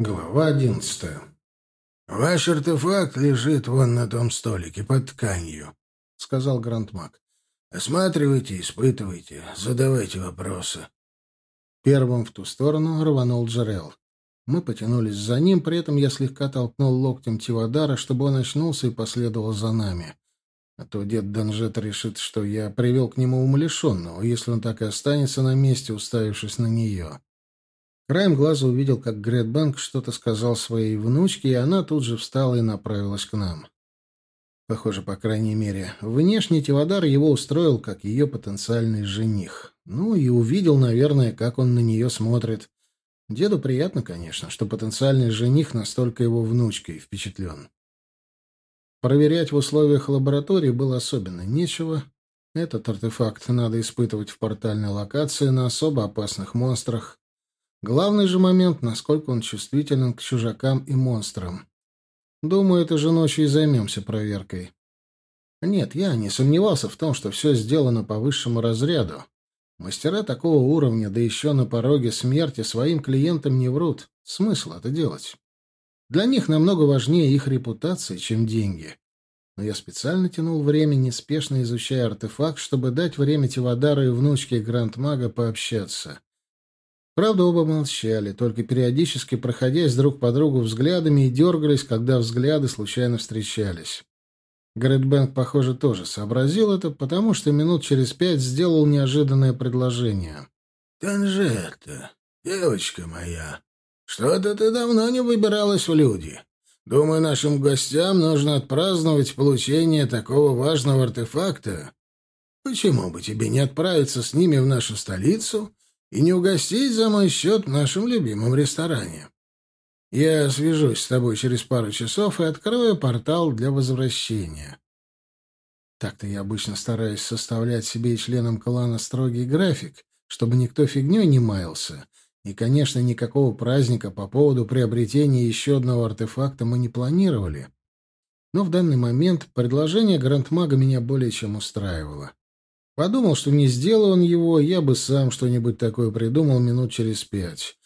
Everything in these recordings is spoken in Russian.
Глава одиннадцатая. «Ваш артефакт лежит вон на том столике, под тканью», — сказал Грандмак. «Осматривайте, испытывайте, задавайте вопросы». Первым в ту сторону рванул Джерел. Мы потянулись за ним, при этом я слегка толкнул локтем Тивадара, чтобы он очнулся и последовал за нами. А то дед Данжет решит, что я привел к нему умалишенного, если он так и останется на месте, уставившись на нее. Краем глаза увидел, как Гретбанк что-то сказал своей внучке, и она тут же встала и направилась к нам. Похоже, по крайней мере, внешне Тивадар его устроил как ее потенциальный жених. Ну и увидел, наверное, как он на нее смотрит. Деду приятно, конечно, что потенциальный жених настолько его внучкой впечатлен. Проверять в условиях лаборатории было особенно нечего. Этот артефакт надо испытывать в портальной локации на особо опасных монстрах. Главный же момент, насколько он чувствителен к чужакам и монстрам. Думаю, это же ночью и займемся проверкой. Нет, я не сомневался в том, что все сделано по высшему разряду. Мастера такого уровня, да еще на пороге смерти, своим клиентам не врут. Смысл это делать? Для них намного важнее их репутация, чем деньги. Но я специально тянул время, неспешно изучая артефакт, чтобы дать время Тивадару и внучке Гранд-мага пообщаться. Правда, оба молчали, только периодически проходясь друг по другу взглядами и дергались, когда взгляды случайно встречались. Грэдбэнк, похоже, тоже сообразил это, потому что минут через пять сделал неожиданное предложение. «Танжета, девочка моя, что-то ты давно не выбиралась в люди. Думаю, нашим гостям нужно отпраздновать получение такого важного артефакта. Почему бы тебе не отправиться с ними в нашу столицу и не угостить за мой счет в нашем любимом ресторане. Я свяжусь с тобой через пару часов и открою портал для возвращения. Так-то я обычно стараюсь составлять себе и членам клана строгий график, чтобы никто фигней не маялся. И, конечно, никакого праздника по поводу приобретения еще одного артефакта мы не планировали. Но в данный момент предложение Грандмага меня более чем устраивало. Подумал, что не сделал он его, я бы сам что-нибудь такое придумал минут через пять.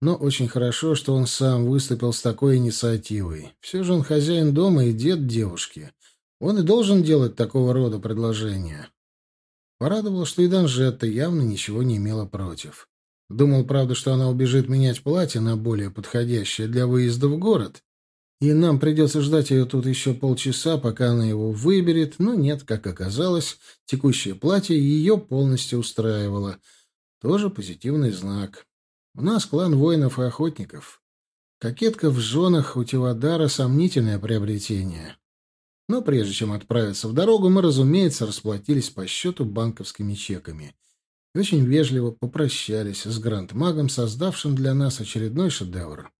Но очень хорошо, что он сам выступил с такой инициативой. Все же он хозяин дома и дед девушки. Он и должен делать такого рода предложения. Порадовало, что и Данжетта явно ничего не имела против. Думал, правда, что она убежит менять платье на более подходящее для выезда в город, и нам придется ждать ее тут еще полчаса, пока она его выберет, но нет, как оказалось, текущее платье ее полностью устраивало. Тоже позитивный знак. У нас клан воинов и охотников. Кокетка в женах у Тивадара — сомнительное приобретение. Но прежде чем отправиться в дорогу, мы, разумеется, расплатились по счету банковскими чеками. И очень вежливо попрощались с гранд-магом, создавшим для нас очередной шедевр.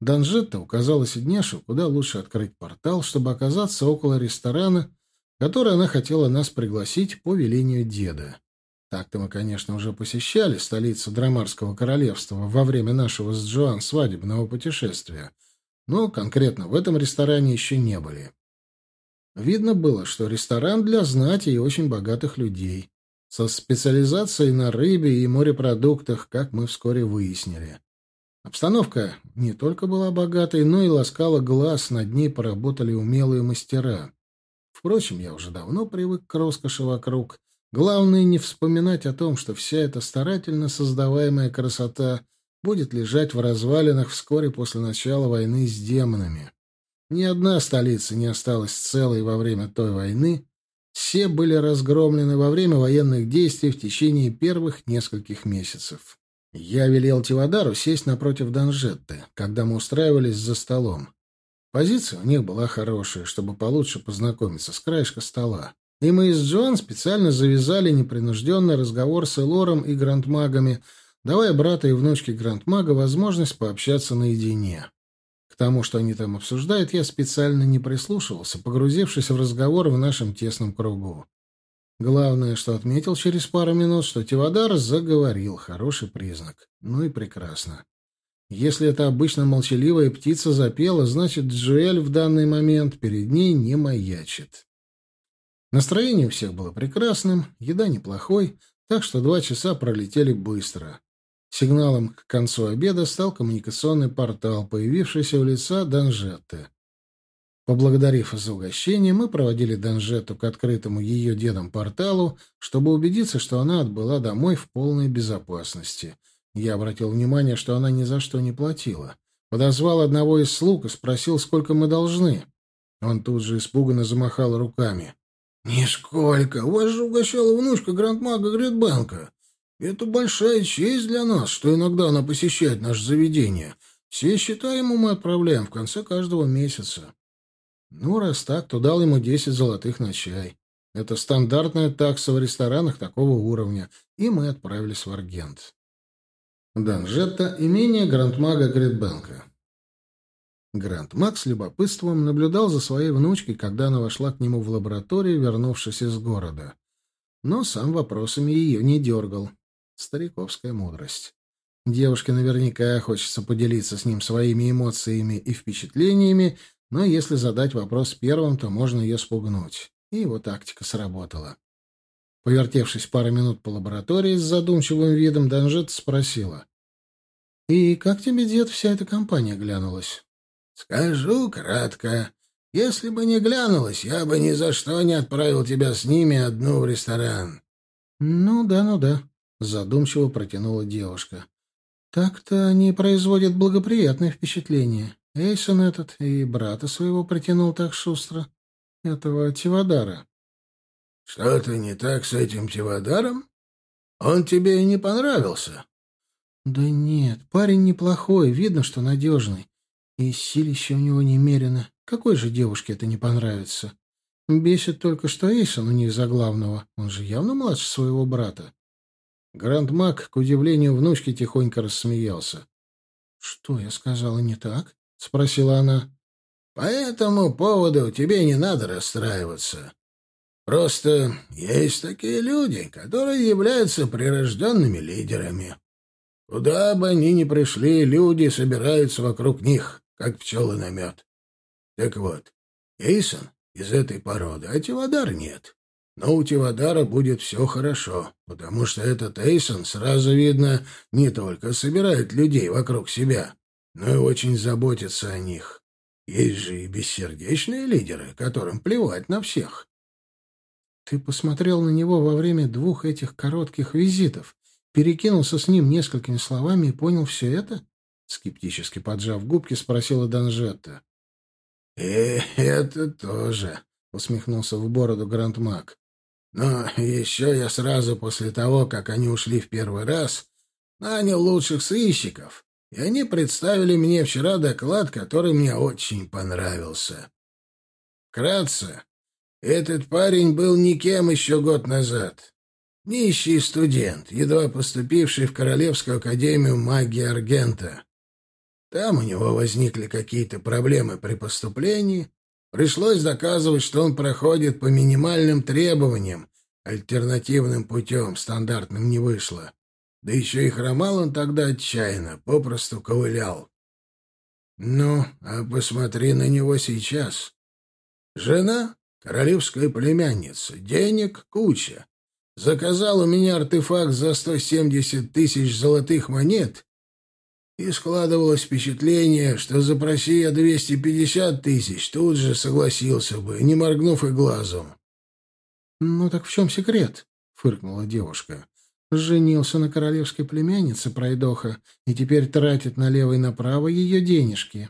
Данжетта указала Сидняшу, куда лучше открыть портал, чтобы оказаться около ресторана, который она хотела нас пригласить по велению деда. Так-то мы, конечно, уже посещали столицу Драмарского королевства во время нашего с Джоан свадебного путешествия, но конкретно в этом ресторане еще не были. Видно было, что ресторан для знати и очень богатых людей, со специализацией на рыбе и морепродуктах, как мы вскоре выяснили. Обстановка не только была богатой, но и ласкала глаз, над ней поработали умелые мастера. Впрочем, я уже давно привык к роскоши вокруг. Главное не вспоминать о том, что вся эта старательно создаваемая красота будет лежать в развалинах вскоре после начала войны с демонами. Ни одна столица не осталась целой во время той войны. Все были разгромлены во время военных действий в течение первых нескольких месяцев. Я велел Тивадару сесть напротив Данжетты, когда мы устраивались за столом. Позиция у них была хорошая, чтобы получше познакомиться с краешка стола. И мы с Джоан специально завязали непринужденный разговор с Элором и грандмагами, давая брата и внучке грандмага возможность пообщаться наедине. К тому, что они там обсуждают, я специально не прислушивался, погрузившись в разговор в нашем тесном кругу. Главное, что отметил через пару минут, что Тивадар заговорил. Хороший признак. Ну и прекрасно. Если это обычно молчаливая птица запела, значит, Джуэль в данный момент перед ней не маячит. Настроение у всех было прекрасным, еда неплохой, так что два часа пролетели быстро. Сигналом к концу обеда стал коммуникационный портал, появившийся у лица Данжетты. Поблагодарив за угощение, мы проводили Данжетту к открытому ее дедом порталу, чтобы убедиться, что она отбыла домой в полной безопасности. Я обратил внимание, что она ни за что не платила. Подозвал одного из слуг и спросил, сколько мы должны. Он тут же испуганно замахал руками. «Нисколько. Вас же угощала внучка грандмага Гридбанка. Это большая честь для нас, что иногда она посещает наше заведение. Все счета ему мы отправляем в конце каждого месяца». Ну, раз так, то дал ему десять золотых на чай. Это стандартная такса в ресторанах такого уровня, и мы отправились в Аргент. Данжетта, имение Грандмага Гридбанка. Грандмаг с любопытством наблюдал за своей внучкой, когда она вошла к нему в лабораторию, вернувшись из города. Но сам вопросами ее не дергал. Стариковская мудрость. Девушке наверняка хочется поделиться с ним своими эмоциями и впечатлениями, но если задать вопрос первым, то можно ее спугнуть. И его тактика сработала. Повертевшись пару минут по лаборатории с задумчивым видом, Данжет спросила. «И как тебе, дед, вся эта компания глянулась?» «Скажу кратко. Если бы не глянулась, я бы ни за что не отправил тебя с ними одну в ресторан». «Ну да, ну да», — задумчиво протянула девушка. «Так-то они производят благоприятное впечатление. Эйсон этот и брата своего притянул так шустро. Этого Тивадара. — Что-то не так с этим Тивадаром? Он тебе не понравился? — Да нет, парень неплохой, видно, что надежный. И силище у него немерено. Какой же девушке это не понравится? Бесит только, что Эйсон у них за главного. Он же явно младше своего брата. Грандмак, к удивлению внучки, тихонько рассмеялся. — Что я сказала не так? — спросила она. — По этому поводу тебе не надо расстраиваться. Просто есть такие люди, которые являются прирожденными лидерами. Куда бы они ни пришли, люди собираются вокруг них, как пчелы на мед. Так вот, Эйсон из этой породы, а Тивадар нет. Но у Тивадара будет все хорошо, потому что этот Эйсон, сразу видно, не только собирает людей вокруг себя, но и очень заботится о них. Есть же и бессердечные лидеры, которым плевать на всех. Ты посмотрел на него во время двух этих коротких визитов, перекинулся с ним несколькими словами и понял все это? Скептически поджав губки, спросила Данжетта. «И это тоже», — усмехнулся в бороду Грандмак. «Но еще я сразу после того, как они ушли в первый раз, нанял лучших сыщиков, и они представили мне вчера доклад, который мне очень понравился. Вкратце, этот парень был никем еще год назад. Нищий студент, едва поступивший в Королевскую академию магии Аргента. Там у него возникли какие-то проблемы при поступлении. Пришлось доказывать, что он проходит по минимальным требованиям, альтернативным путем, стандартным не вышло. Да еще и хромал он тогда отчаянно, попросту ковылял. Ну, а посмотри на него сейчас. Жена — королевская племянница, денег — куча. Заказал у меня артефакт за сто семьдесят тысяч золотых монет, и складывалось впечатление, что запроси я двести пятьдесят тысяч, тут же согласился бы, не моргнув и глазом. — Ну так в чем секрет? — фыркнула девушка. Женился на королевской племяннице пройдоха и теперь тратит налево и направо ее денежки.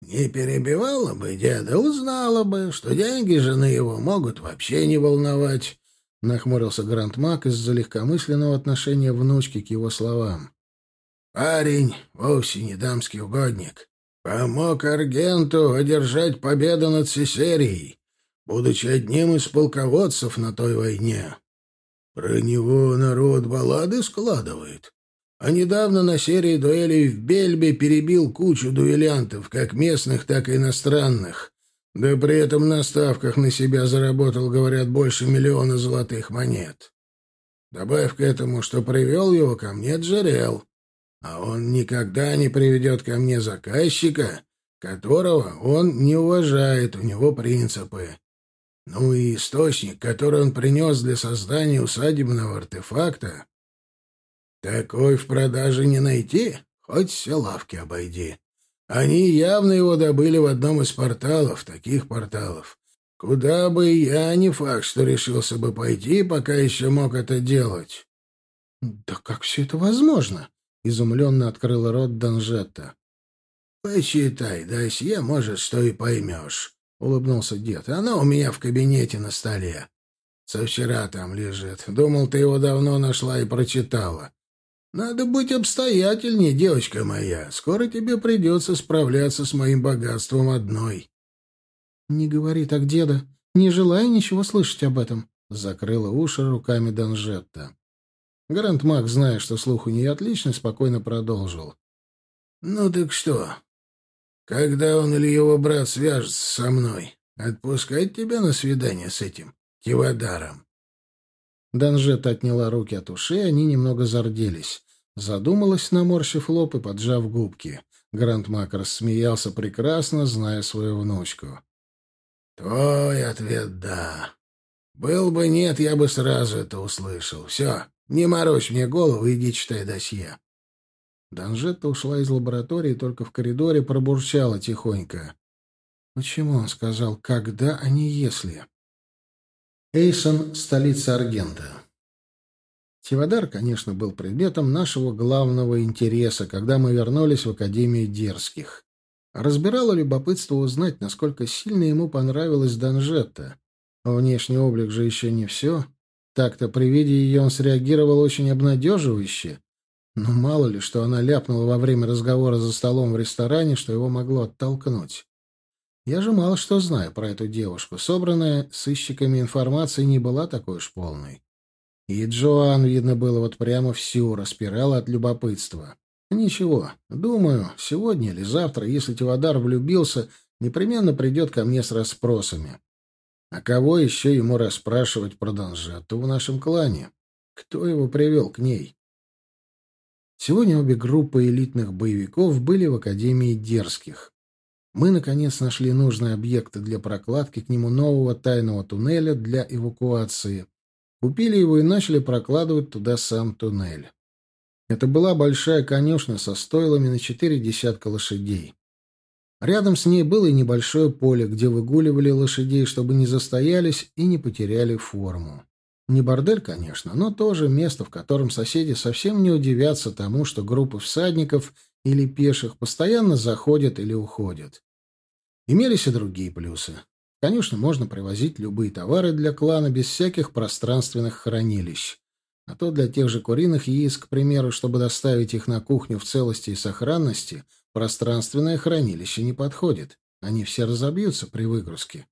Не перебивала бы деда, узнала бы, что деньги жены его могут вообще не волновать, — нахмурился Грандмак из-за легкомысленного отношения внучки к его словам. Парень вовсе не дамский угодник. Помог Аргенту одержать победу над Сесерией, будучи одним из полководцев на той войне. Про него народ баллады складывает. А недавно на серии дуэлей в Бельбе перебил кучу дуэлянтов, как местных, так и иностранных. Да при этом на ставках на себя заработал, говорят, больше миллиона золотых монет. Добавь к этому, что привел его ко мне Джерел. А он никогда не приведет ко мне заказчика, которого он не уважает, у него принципы. Ну и источник, который он принес для создания усадебного артефакта. Такой в продаже не найти, хоть все лавки обойди. Они явно его добыли в одном из порталов, таких порталов. Куда бы я, не факт, что решился бы пойти, пока еще мог это делать. — Да как все это возможно? — изумленно открыл рот Данжетта. — Почитай, досье, может, что и поймешь, — улыбнулся дед. — Оно у меня в кабинете на столе. Со вчера там лежит. Думал, ты его давно нашла и прочитала. Надо быть обстоятельнее, девочка моя. Скоро тебе придется справляться с моим богатством одной. — Не говори так, деда. Не желаю ничего слышать об этом. Закрыла уши руками Данжетта. Гарант Мак, зная, что слух у нее отличный, спокойно продолжил. — Ну так что? Когда он или его брат свяжется со мной, отпускать тебя на свидание с этим кивадаром? Данжета отняла руки от ушей, они немного зарделись. Задумалась, наморщив лоб и поджав губки. Гранд Мак рассмеялся прекрасно, зная свою внучку. «Твой ответ — да. Был бы нет, я бы сразу это услышал. Все, не морочь мне голову, иди читай досье». Данжетта ушла из лаборатории только в коридоре пробурчала тихонько. «Почему он сказал «когда», а не «если»?» Эйсон — столица Аргента. Тивадар, конечно, был предметом нашего главного интереса, когда мы вернулись в Академию Дерзких. Разбирало любопытство узнать, насколько сильно ему понравилась Данжетта. Внешний облик же еще не все. Так-то при виде ее он среагировал очень обнадеживающе. Но мало ли, что она ляпнула во время разговора за столом в ресторане, что его могло оттолкнуть. Я же мало что знаю про эту девушку. Собранная сыщиками информация не была такой уж полной. И Джоан, видно было, вот прямо всю распирала от любопытства. Ничего, думаю, сегодня или завтра, если Тивадар влюбился, непременно придет ко мне с расспросами. А кого еще ему расспрашивать про Донжетту в нашем клане? Кто его привел к ней? Сегодня обе группы элитных боевиков были в Академии Дерзких. Мы, наконец, нашли нужные объекты для прокладки к нему нового тайного туннеля для эвакуации — Купили его и начали прокладывать туда сам туннель. Это была большая конюшня со стойлами на четыре десятка лошадей. Рядом с ней было и небольшое поле, где выгуливали лошадей, чтобы не застоялись и не потеряли форму. Не бордель, конечно, но тоже место, в котором соседи совсем не удивятся тому, что группы всадников или пеших постоянно заходят или уходят. Имелись и другие плюсы. Конечно, можно привозить любые товары для клана без всяких пространственных хранилищ. А то для тех же куриных яиц, к примеру, чтобы доставить их на кухню в целости и сохранности, пространственное хранилище не подходит. Они все разобьются при выгрузке.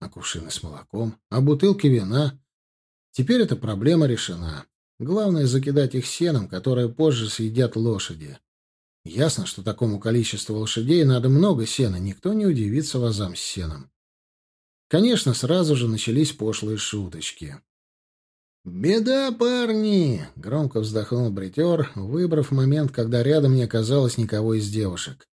А кувшины с молоком, а бутылки вина. Теперь эта проблема решена. Главное — закидать их сеном, которое позже съедят лошади. Ясно, что такому количеству лошадей надо много сена, никто не удивится вазам с сеном. Конечно, сразу же начались пошлые шуточки. «Беда, парни!» — громко вздохнул бритер, выбрав момент, когда рядом не оказалось никого из девушек.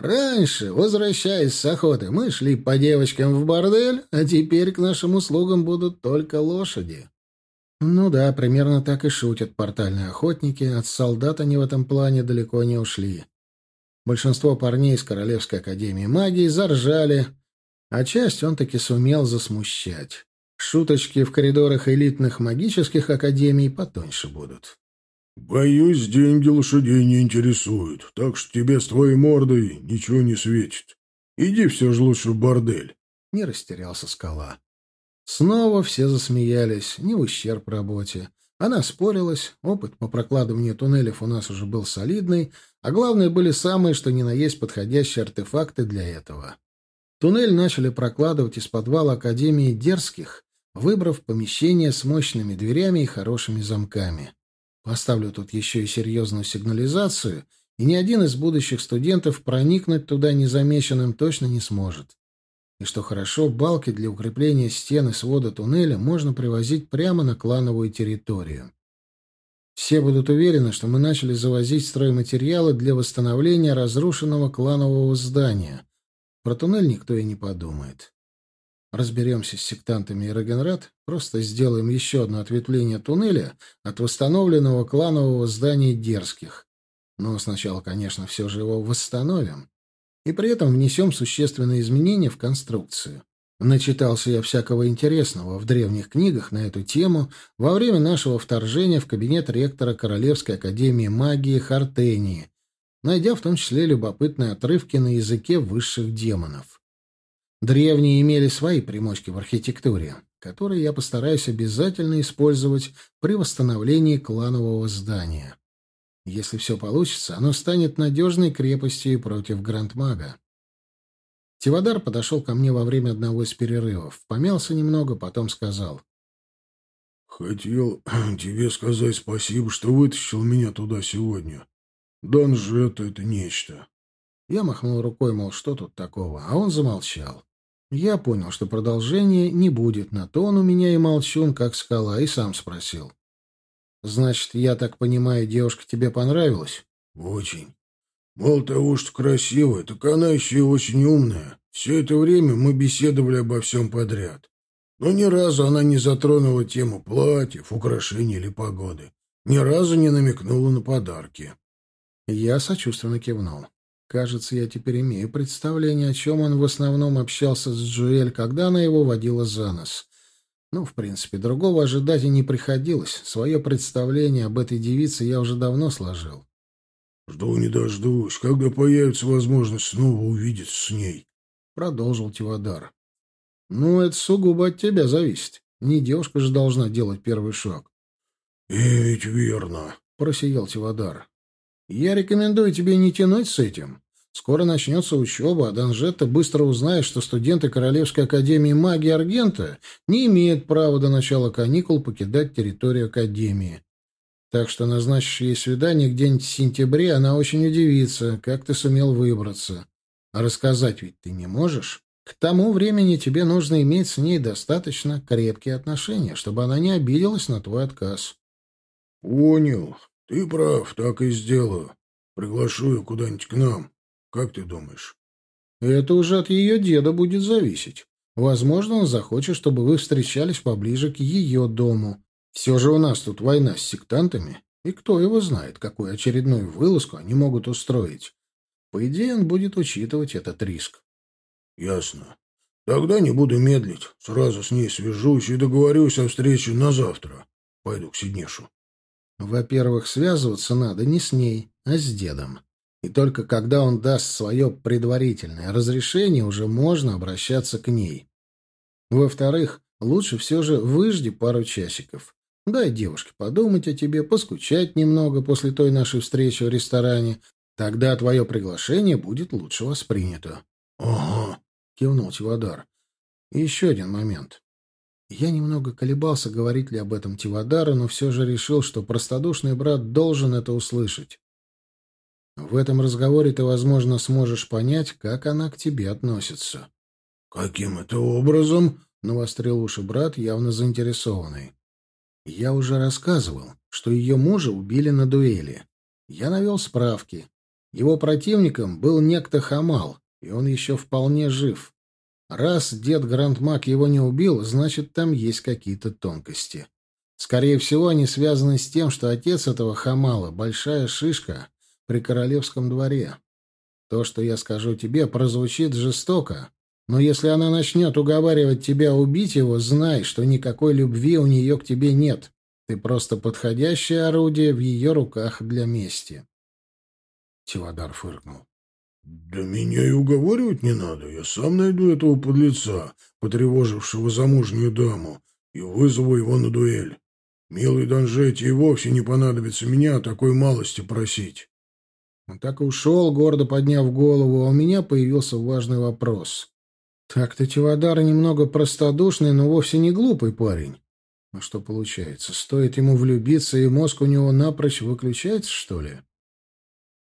«Раньше, возвращаясь с охоты, мы шли по девочкам в бордель, а теперь к нашим услугам будут только лошади». Ну да, примерно так и шутят портальные охотники, от солдат они в этом плане далеко не ушли. Большинство парней из Королевской Академии Магии заржали, а часть он таки сумел засмущать. Шуточки в коридорах элитных магических академий потоньше будут. «Боюсь, деньги лошадей не интересуют, так что тебе с твоей мордой ничего не светит. Иди все же лучше в бордель». Не растерялся скала. Снова все засмеялись, не в ущерб работе. Она спорилась, опыт по прокладыванию туннелев у нас уже был солидный, а главное, были самые, что ни на есть подходящие артефакты для этого. Туннель начали прокладывать из подвала Академии Дерзких, выбрав помещение с мощными дверями и хорошими замками. Поставлю тут еще и серьезную сигнализацию, и ни один из будущих студентов проникнуть туда незамеченным точно не сможет. И что хорошо, балки для укрепления стены свода туннеля можно привозить прямо на клановую территорию. Все будут уверены, что мы начали завозить стройматериалы для восстановления разрушенного кланового здания — про туннель никто и не подумает. Разберемся с сектантами и Регенрад, просто сделаем еще одно ответвление туннеля от восстановленного кланового здания дерзких. Но сначала, конечно, все же его восстановим. И при этом внесем существенные изменения в конструкцию. Начитался я всякого интересного в древних книгах на эту тему во время нашего вторжения в кабинет ректора Королевской академии магии Хартении, найдя в том числе любопытные отрывки на языке высших демонов. Древние имели свои примочки в архитектуре, которые я постараюсь обязательно использовать при восстановлении кланового здания. Если все получится, оно станет надежной крепостью против Грандмага. Тивадар подошел ко мне во время одного из перерывов. Помялся немного, потом сказал. «Хотел тебе сказать спасибо, что вытащил меня туда сегодня. Данжет — это нечто». Я махнул рукой, мол, что тут такого, а он замолчал. Я понял, что продолжения не будет, на то он у меня и молчун, как скала, и сам спросил. «Значит, я так понимаю, девушка тебе понравилась?» «Очень. Мало того, что красивая, так она еще и очень умная. Все это время мы беседовали обо всем подряд. Но ни разу она не затронула тему платьев, украшений или погоды. Ни разу не намекнула на подарки. Я сочувственно кивнул. Кажется, я теперь имею представление, о чем он в основном общался с Джуэль, когда она его водила за нос. Ну, в принципе, другого ожидать и не приходилось. Свое представление об этой девице я уже давно сложил. «Жду не дождусь, когда появится возможность снова увидеться с ней», — продолжил Тивадар. «Ну, это сугубо от тебя зависит. Не девушка же должна делать первый шаг». «И ведь верно», — просиял Тивадар. «Я рекомендую тебе не тянуть с этим. Скоро начнется учеба, а Данжетта быстро узнает, что студенты Королевской академии магии Аргента не имеют права до начала каникул покидать территорию академии. Так что назначишь ей свидание где-нибудь в сентябре, она очень удивится, как ты сумел выбраться. А рассказать ведь ты не можешь. К тому времени тебе нужно иметь с ней достаточно крепкие отношения, чтобы она не обиделась на твой отказ. — Понял. Ты прав, так и сделаю. Приглашу ее куда-нибудь к нам. Как ты думаешь? — Это уже от ее деда будет зависеть. Возможно, он захочет, чтобы вы встречались поближе к ее дому. Все же у нас тут война с сектантами, и кто его знает, какую очередную вылазку они могут устроить. По идее, он будет учитывать этот риск. — Ясно. Тогда не буду медлить. Сразу с ней свяжусь и договорюсь о встрече на завтра. Пойду к Сиднешу. Во-первых, связываться надо не с ней, а с дедом. И только когда он даст свое предварительное разрешение, уже можно обращаться к ней. Во-вторых, лучше все же выжди пару часиков. Дай девушке подумать о тебе, поскучать немного после той нашей встречи в ресторане. Тогда твое приглашение будет лучше воспринято. — Ага, — кивнул И еще один момент. Я немного колебался, говорить ли об этом Тивадару, но все же решил, что простодушный брат должен это услышать. В этом разговоре ты, возможно, сможешь понять, как она к тебе относится. — Каким это образом? — навострил уши брат, явно заинтересованный. Я уже рассказывал, что ее мужа убили на дуэли. Я навел справки. Его противником был некто Хамал, и он еще вполне жив. Раз дед Грандмак его не убил, значит, там есть какие-то тонкости. Скорее всего, они связаны с тем, что отец этого Хамала — большая шишка при королевском дворе. То, что я скажу тебе, прозвучит жестоко, но если она начнет уговаривать тебя убить его, знай, что никакой любви у нее к тебе нет. Ты просто подходящее орудие в ее руках для мести. Тивадар фыркнул. «Да меня и уговаривать не надо. Я сам найду этого подлеца, потревожившего замужнюю даму, и вызову его на дуэль. Милый Донжете и вовсе не понадобится меня о такой малости просить». Он так и ушел, гордо подняв голову, а у меня появился важный вопрос. Так-то Тивадар немного простодушный, но вовсе не глупый парень. А что получается? Стоит ему влюбиться, и мозг у него напрочь выключается, что ли?